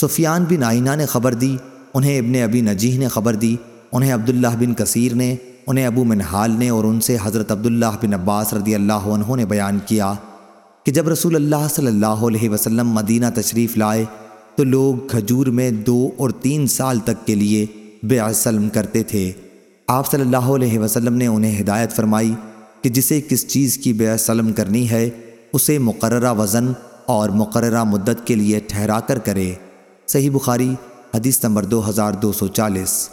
سفیان بن آئینہ نے خبر دی، انہیں ابن ابی نجیح نے خبر دی، انہیں عبداللہ بن کثیر نے، انہیں ابو منحال نے اور ان سے حضرت عبداللہ بن عباس رضی اللہ عنہ نے بیان کیا کہ جب رسول اللہ صلی اللہ علیہ وسلم مدینہ تشریف لائے تو لوگ کھجور میں دو اور تین سال تک کے لیے بے سلم کرتے تھے۔ آپ صلی اللہ علیہ وسلم نے انہیں ہدایت فرمائی کہ جسے کس چیز کی بے سلم کرنی ہے، اسے مقررہ وزن اور مقررہ مدت کے لیے ٹھہرا کر کرے۔ صحیح بخاری حدیث نمبر دو ہزار دو سو چالیس۔